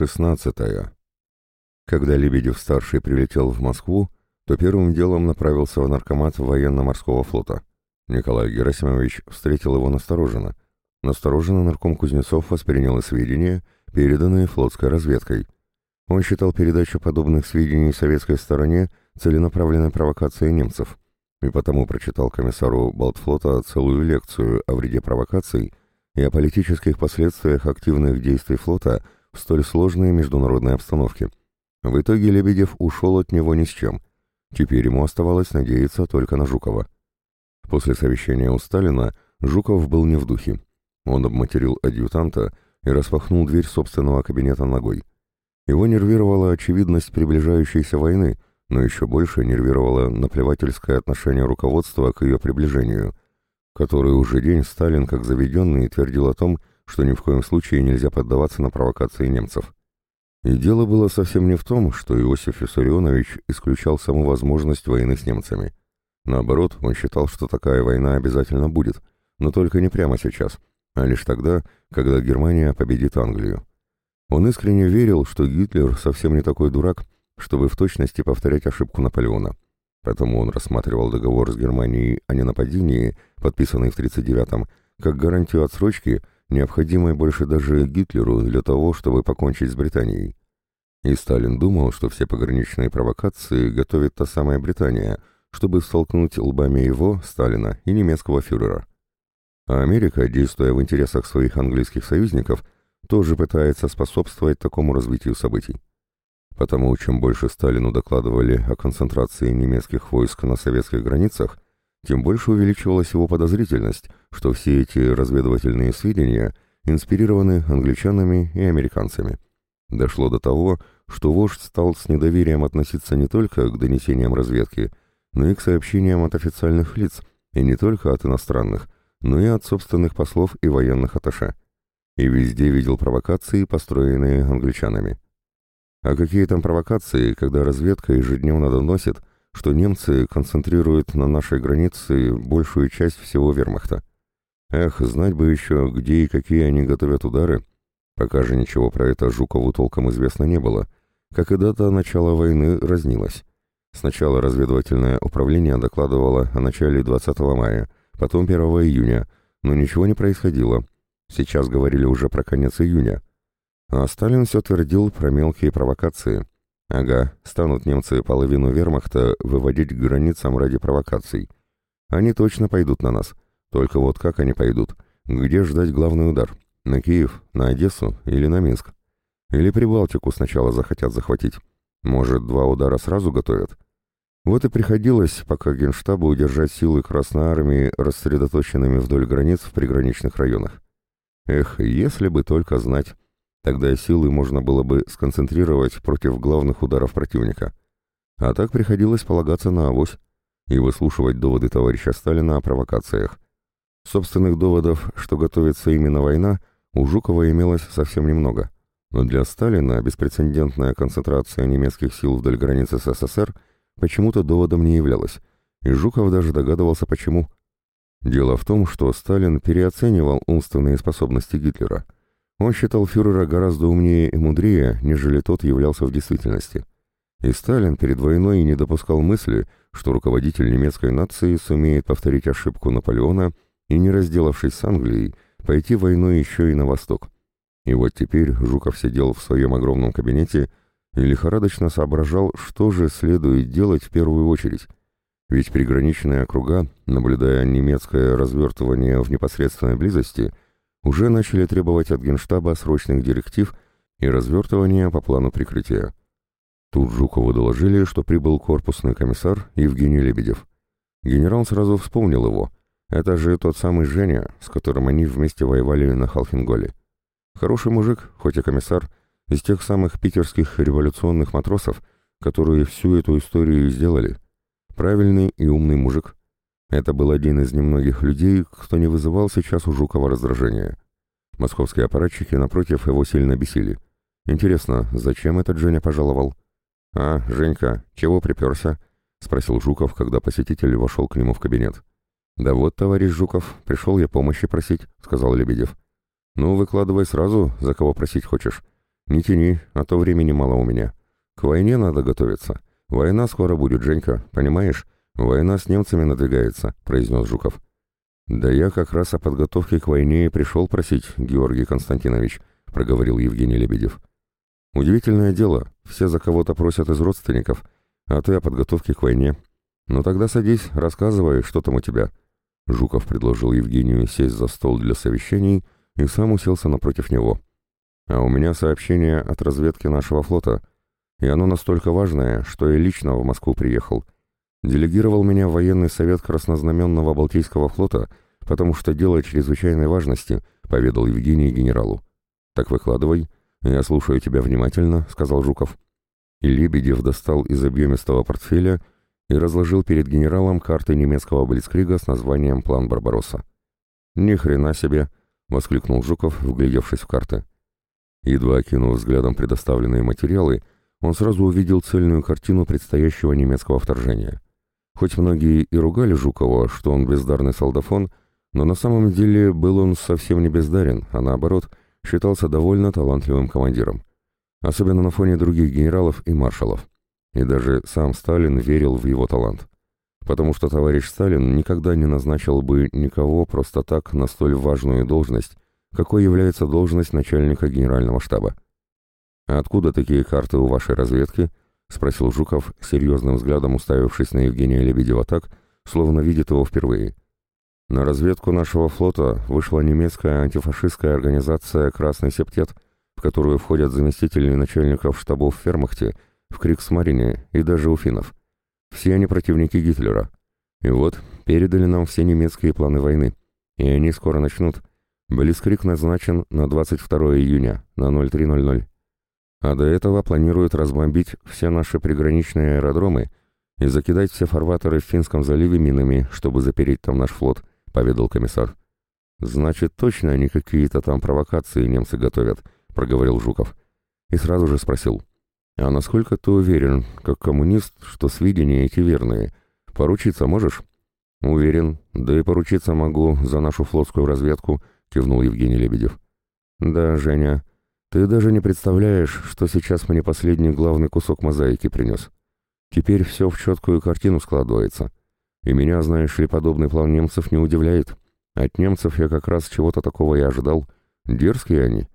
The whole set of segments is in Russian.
16. Когда Лебедев-старший прилетел в Москву, то первым делом направился в наркомат военно-морского флота. Николай Герасимович встретил его настороженно. Настороженно нарком Кузнецов воспринял сведения, переданные флотской разведкой. Он считал передачу подобных сведений советской стороне целенаправленной провокацией немцев, и потому прочитал комиссару Балтфлота целую лекцию о вреде провокаций и о политических последствиях активных действий флота в столь сложной международной обстановке. В итоге Лебедев ушел от него ни с чем. Теперь ему оставалось надеяться только на Жукова. После совещания у Сталина Жуков был не в духе. Он обматерил адъютанта и распахнул дверь собственного кабинета ногой. Его нервировала очевидность приближающейся войны, но еще больше нервировало наплевательское отношение руководства к ее приближению, который уже день Сталин, как заведенный, твердил о том, что ни в коем случае нельзя поддаваться на провокации немцев. И дело было совсем не в том, что Иосиф Виссарионович исключал саму возможность войны с немцами. Наоборот, он считал, что такая война обязательно будет, но только не прямо сейчас, а лишь тогда, когда Германия победит Англию. Он искренне верил, что Гитлер совсем не такой дурак, чтобы в точности повторять ошибку Наполеона. Поэтому он рассматривал договор с Германией о ненападении, подписанный в 1939-м, как гарантию отсрочки, необходимой больше даже Гитлеру для того, чтобы покончить с Британией. И Сталин думал, что все пограничные провокации готовит та самая Британия, чтобы столкнуть лбами его, Сталина, и немецкого фюрера. А Америка, действуя в интересах своих английских союзников, тоже пытается способствовать такому развитию событий. Потому чем больше Сталину докладывали о концентрации немецких войск на советских границах, тем больше увеличивалась его подозрительность, что все эти разведывательные сведения инспирированы англичанами и американцами. Дошло до того, что вождь стал с недоверием относиться не только к донесениям разведки, но и к сообщениям от официальных лиц, и не только от иностранных, но и от собственных послов и военных атташе. И везде видел провокации, построенные англичанами. А какие там провокации, когда разведка ежедневно доносит, что немцы концентрируют на нашей границе большую часть всего вермахта? Эх, знать бы еще, где и какие они готовят удары. Пока же ничего про это Жукову толком известно не было, как и дата начала войны разнилась. Сначала разведывательное управление докладывало о начале 20 мая, потом 1 июня, но ничего не происходило. Сейчас говорили уже про конец июня. А Сталин все твердил про мелкие провокации. Ага, станут немцы половину вермахта выводить к границам ради провокаций. Они точно пойдут на нас. Только вот как они пойдут? Где ждать главный удар? На Киев, на Одессу или на Минск? Или Прибалтику сначала захотят захватить? Может, два удара сразу готовят? Вот и приходилось пока Генштабу удержать силы Красной Армии рассредоточенными вдоль границ в приграничных районах. Эх, если бы только знать... Тогда силы можно было бы сконцентрировать против главных ударов противника. А так приходилось полагаться на авось и выслушивать доводы товарища Сталина о провокациях. Собственных доводов, что готовится именно война, у Жукова имелось совсем немного. Но для Сталина беспрецедентная концентрация немецких сил вдоль границы с СССР почему-то доводом не являлась, и Жуков даже догадывался почему. Дело в том, что Сталин переоценивал умственные способности Гитлера – он считал фюрера гораздо умнее и мудрее, нежели тот являлся в действительности. И Сталин перед войной не допускал мысли, что руководитель немецкой нации сумеет повторить ошибку Наполеона и, не разделавшись с Англией, пойти войной еще и на восток. И вот теперь Жуков сидел в своем огромном кабинете и лихорадочно соображал, что же следует делать в первую очередь. Ведь приграничные округа, наблюдая немецкое развертывание в непосредственной близости, уже начали требовать от Генштаба срочных директив и развертывания по плану прикрытия. Тут Жукову доложили, что прибыл корпусный комиссар Евгений Лебедев. Генерал сразу вспомнил его. Это же тот самый Женя, с которым они вместе воевали на Халхинголе. Хороший мужик, хоть и комиссар, из тех самых питерских революционных матросов, которые всю эту историю сделали. Правильный и умный мужик. Это был один из немногих людей, кто не вызывал сейчас у Жукова раздражения. Московские аппаратчики, напротив, его сильно бесили. Интересно, зачем этот Женя пожаловал? «А, Женька, чего приперся?» — спросил Жуков, когда посетитель вошел к нему в кабинет. «Да вот, товарищ Жуков, пришел я помощи просить», — сказал Лебедев. «Ну, выкладывай сразу, за кого просить хочешь. Не тяни, а то времени мало у меня. К войне надо готовиться. Война скоро будет, Женька, понимаешь? Война с немцами надвигается», — произнес Жуков. «Да я как раз о подготовке к войне и пришел просить, Георгий Константинович», — проговорил Евгений Лебедев. «Удивительное дело, все за кого-то просят из родственников, а ты о подготовке к войне. Ну тогда садись, рассказывай, что там у тебя». Жуков предложил Евгению сесть за стол для совещаний и сам уселся напротив него. «А у меня сообщение от разведки нашего флота, и оно настолько важное, что я лично в Москву приехал. Делегировал меня в военный совет Краснознаменного Балтийского флота, потому что дело чрезвычайной важности», — поведал Евгений генералу. «Так выкладывай, я слушаю тебя внимательно», — сказал Жуков. И Лебедев достал из объемистого портфеля и разложил перед генералом карты немецкого блицкрига с названием «План Барбаросса». «Ни хрена себе!» — воскликнул Жуков, вглядевшись в карты. Едва окинув взглядом предоставленные материалы, он сразу увидел цельную картину предстоящего немецкого вторжения. Хоть многие и ругали Жукова, что он бездарный солдафон, но на самом деле был он совсем не бездарен, а наоборот, считался довольно талантливым командиром. Особенно на фоне других генералов и маршалов. И даже сам Сталин верил в его талант. Потому что товарищ Сталин никогда не назначил бы никого просто так на столь важную должность, какой является должность начальника генерального штаба. «А откуда такие карты у вашей разведки?» — спросил Жуков, серьезным взглядом уставившись на Евгения Лебедева так, словно видит его впервые. На разведку нашего флота вышла немецкая антифашистская организация «Красный септет», в которую входят заместители начальников штабов в Фермахте — в Криксмарине и даже у финнов. Все они противники Гитлера. И вот, передали нам все немецкие планы войны. И они скоро начнут. Блицкрик назначен на 22 июня, на 03.00. А до этого планируют разбомбить все наши приграничные аэродромы и закидать все фарватеры в Финском заливе минами, чтобы запереть там наш флот, поведал комиссар. Значит, точно они какие-то там провокации немцы готовят, проговорил Жуков. И сразу же спросил. А насколько ты уверен, как коммунист, что сведения эти верные? Поручиться можешь? Уверен, да и поручиться могу за нашу флотскую разведку, кивнул Евгений Лебедев. Да, Женя, ты даже не представляешь, что сейчас мне последний главный кусок мозаики принес. Теперь все в четкую картину складывается. И меня, знаешь ли, подобный план немцев не удивляет. От немцев я как раз чего-то такого и ожидал. Дерзкие они.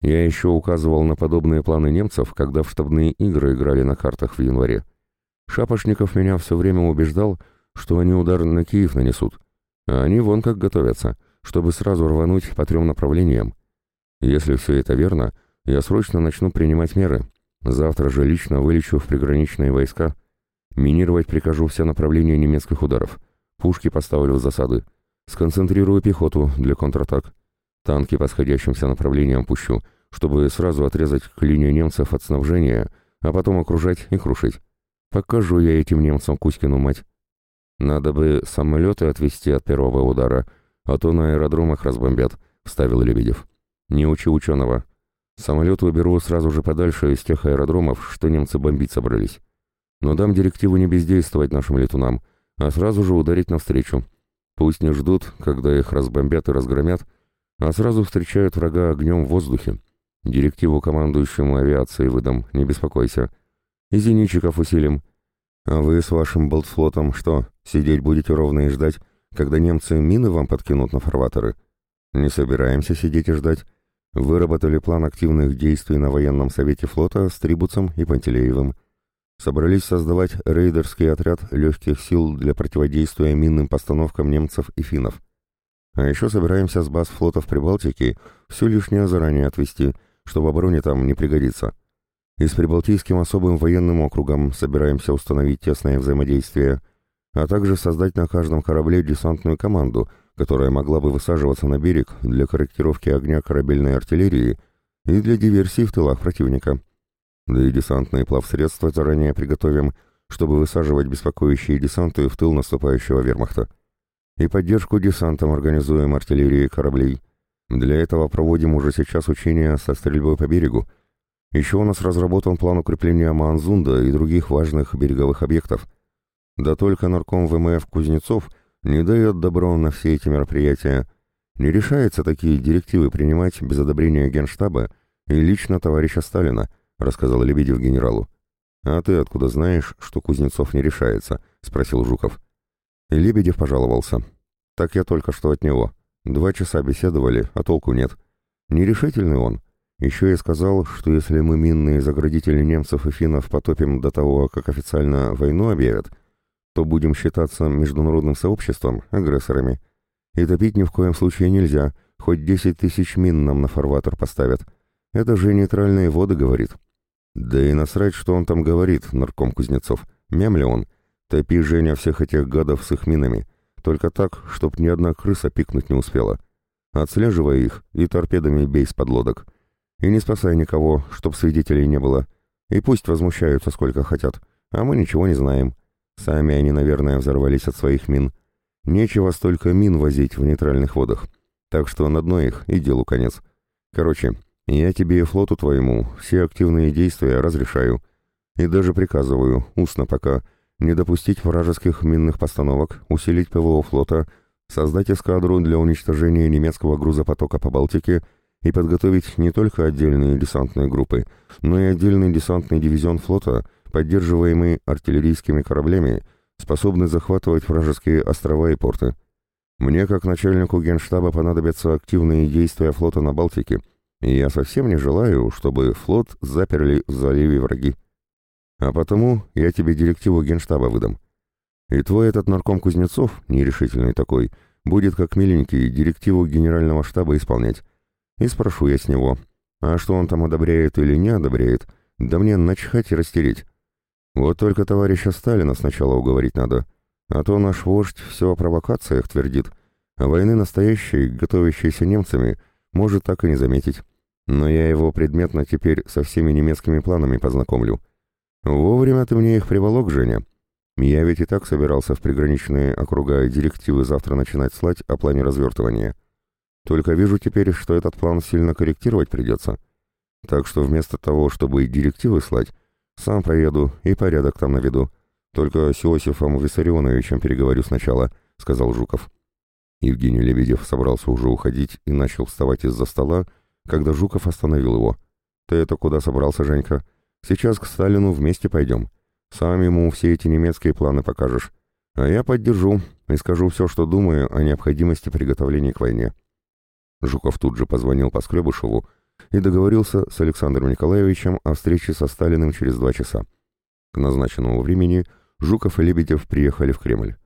Я еще указывал на подобные планы немцев, когда в штабные игры играли на картах в январе. Шапошников меня все время убеждал, что они удар на Киев нанесут. А они вон как готовятся, чтобы сразу рвануть по трем направлениям. Если все это верно, я срочно начну принимать меры. Завтра же лично вылечу в приграничные войска. Минировать прикажу все направления немецких ударов. Пушки поставлю в засады. Сконцентрирую пехоту для контратак. Танки по сходящимся направлениям пущу, чтобы сразу отрезать к линии немцев от снабжения, а потом окружать и крушить. Покажу я этим немцам Кузькину мать. Надо бы самолеты отвести от первого удара, а то на аэродромах разбомбят, — вставил Лебедев. Не учи ученого. Самолеты уберу сразу же подальше из тех аэродромов, что немцы бомбить собрались. Но дам директиву не бездействовать нашим летунам, а сразу же ударить навстречу. Пусть не ждут, когда их разбомбят и разгромят, а сразу встречают врага огнем в воздухе. Директиву командующему авиацией выдам, не беспокойся. И зенитчиков усилим. А вы с вашим болтфлотом что, сидеть будете ровно и ждать, когда немцы мины вам подкинут на фарватеры? Не собираемся сидеть и ждать. Выработали план активных действий на военном совете флота с Трибуцем и Пантелеевым. Собрались создавать рейдерский отряд легких сил для противодействия минным постановкам немцев и финнов. А еще собираемся с баз флота в Прибалтике все лишнее заранее отвести, что в обороне там не пригодится. И с Прибалтийским особым военным округом собираемся установить тесное взаимодействие, а также создать на каждом корабле десантную команду, которая могла бы высаживаться на берег для корректировки огня корабельной артиллерии и для диверсий в тылах противника. Да и десантные плавсредства заранее приготовим, чтобы высаживать беспокоящие десанты в тыл наступающего вермахта и поддержку десантом организуем артиллерии кораблей. Для этого проводим уже сейчас учения со стрельбой по берегу. Еще у нас разработан план укрепления Манзунда и других важных береговых объектов. Да только нарком ВМФ Кузнецов не дает добро на все эти мероприятия. Не решается такие директивы принимать без одобрения Генштаба и лично товарища Сталина», — рассказал Лебедев генералу. «А ты откуда знаешь, что Кузнецов не решается?» — спросил Жуков. И Лебедев пожаловался. «Так я только что от него. Два часа беседовали, а толку нет. Нерешительный он. Еще и сказал, что если мы минные заградители немцев и финнов потопим до того, как официально войну объявят, то будем считаться международным сообществом агрессорами. И топить ни в коем случае нельзя, хоть десять тысяч мин нам на фарватер поставят. Это же нейтральные воды, говорит. Да и насрать, что он там говорит, нарком Кузнецов. Мямли он. Топи, Женя, всех этих гадов с их минами. Только так, чтоб ни одна крыса пикнуть не успела. Отслеживай их и торпедами бей с подлодок. И не спасай никого, чтоб свидетелей не было. И пусть возмущаются сколько хотят, а мы ничего не знаем. Сами они, наверное, взорвались от своих мин. Нечего столько мин возить в нейтральных водах. Так что на дно их и делу конец. Короче, я тебе и флоту твоему все активные действия разрешаю. И даже приказываю, устно пока, не допустить вражеских минных постановок, усилить ПВО флота, создать эскадру для уничтожения немецкого грузопотока по Балтике — и подготовить не только отдельные десантные группы, но и отдельный десантный дивизион флота, поддерживаемый артиллерийскими кораблями, способный захватывать вражеские острова и порты. Мне, как начальнику генштаба, понадобятся активные действия флота на Балтике, и я совсем не желаю, чтобы флот заперли в заливе враги. А потому я тебе директиву генштаба выдам. И твой этот нарком Кузнецов, нерешительный такой, будет как миленький директиву генерального штаба исполнять, и спрошу я с него, а что он там одобряет или не одобряет, да мне начхать и растереть. Вот только товарища Сталина сначала уговорить надо, а то наш вождь все о провокациях твердит, а войны настоящей, готовящейся немцами, может так и не заметить. Но я его предметно теперь со всеми немецкими планами познакомлю. Вовремя ты мне их приволок, Женя. Я ведь и так собирался в приграничные округа директивы завтра начинать слать о плане развертывания. Только вижу теперь, что этот план сильно корректировать придется. Так что вместо того, чтобы директивы слать, сам поеду и порядок там наведу. Только с Иосифом Виссарионовичем переговорю сначала», — сказал Жуков. Евгений Лебедев собрался уже уходить и начал вставать из-за стола, когда Жуков остановил его. «Ты это куда собрался, Женька? Сейчас к Сталину вместе пойдем. Сам ему все эти немецкие планы покажешь. А я поддержу и скажу все, что думаю о необходимости приготовления к войне». Жуков тут же позвонил Поскребышеву и договорился с Александром Николаевичем о встрече со Сталиным через два часа. К назначенному времени Жуков и Лебедев приехали в Кремль.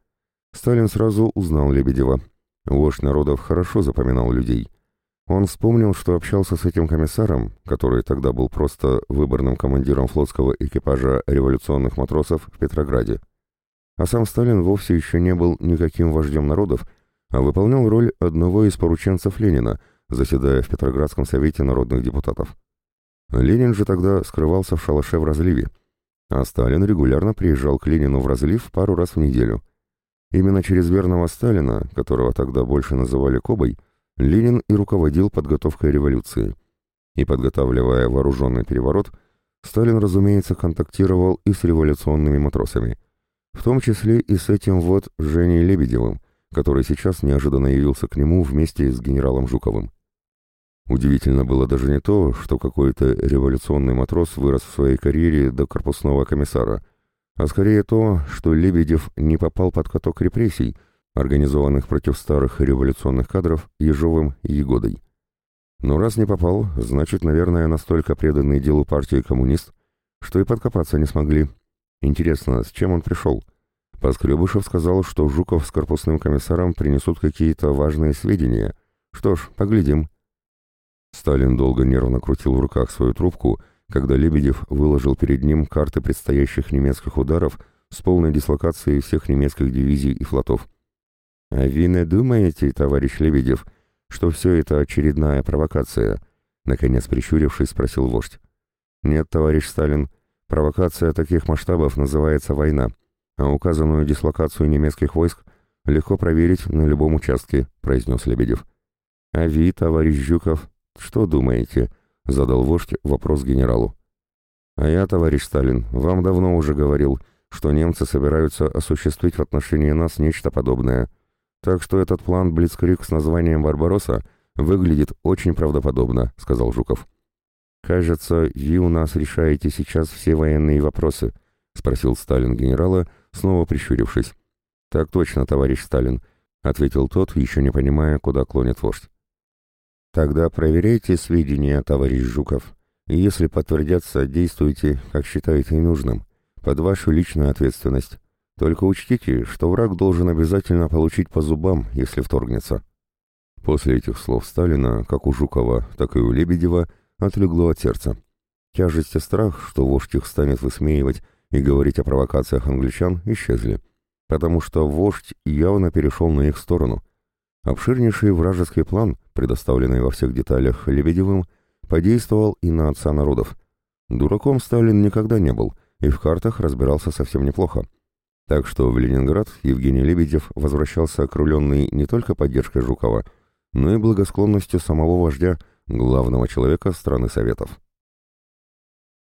Сталин сразу узнал Лебедева. Вождь народов хорошо запоминал людей. Он вспомнил, что общался с этим комиссаром, который тогда был просто выборным командиром флотского экипажа революционных матросов в Петрограде. А сам Сталин вовсе еще не был никаким вождем народов, а выполнял роль одного из порученцев Ленина, заседая в Петроградском совете народных депутатов. Ленин же тогда скрывался в шалаше в разливе, а Сталин регулярно приезжал к Ленину в разлив пару раз в неделю. Именно через верного Сталина, которого тогда больше называли Кобой, Ленин и руководил подготовкой революции. И подготавливая вооруженный переворот, Сталин, разумеется, контактировал и с революционными матросами, в том числе и с этим вот Женей Лебедевым, который сейчас неожиданно явился к нему вместе с генералом Жуковым. Удивительно было даже не то, что какой-то революционный матрос вырос в своей карьере до корпусного комиссара, а скорее то, что Лебедев не попал под каток репрессий, организованных против старых революционных кадров Ежовым и Егодой. Но раз не попал, значит, наверное, настолько преданный делу партии коммунист, что и подкопаться не смогли. Интересно, с чем он пришел? Поскребышев сказал, что Жуков с корпусным комиссаром принесут какие-то важные сведения. Что ж, поглядим. Сталин долго нервно крутил в руках свою трубку, когда Лебедев выложил перед ним карты предстоящих немецких ударов с полной дислокацией всех немецких дивизий и флотов. «А вы не думаете, товарищ Лебедев, что все это очередная провокация?» Наконец прищурившись, спросил вождь. «Нет, товарищ Сталин, провокация таких масштабов называется война а указанную дислокацию немецких войск легко проверить на любом участке», — произнес Лебедев. «А вы, товарищ Жуков, что думаете?» — задал вождь вопрос генералу. «А я, товарищ Сталин, вам давно уже говорил, что немцы собираются осуществить в отношении нас нечто подобное. Так что этот план «Блицкрик» с названием «Барбаросса» выглядит очень правдоподобно», — сказал Жуков. «Кажется, вы у нас решаете сейчас все военные вопросы», — спросил Сталин генерала, снова прищурившись. «Так точно, товарищ Сталин», — ответил тот, еще не понимая, куда клонит вождь. «Тогда проверяйте сведения, товарищ Жуков, и если подтвердятся, действуйте, как считаете нужным, под вашу личную ответственность. Только учтите, что враг должен обязательно получить по зубам, если вторгнется». После этих слов Сталина, как у Жукова, так и у Лебедева, отлегло от сердца. Тяжесть и страх, что вождь их станет высмеивать и говорить о провокациях англичан, исчезли, потому что вождь явно перешел на их сторону. Обширнейший вражеский план, предоставленный во всех деталях Лебедевым, подействовал и на отца народов. Дураком Сталин никогда не был, и в картах разбирался совсем неплохо. Так что в Ленинград Евгений Лебедев возвращался окрыленный не только поддержкой Жукова, но и благосклонностью самого вождя, главного человека страны Советов.